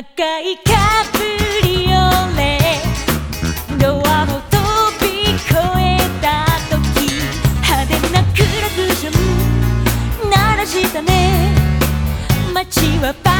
赤いカプリオレドアを飛び越えた時派手なクラクション鳴らしたね。街はパ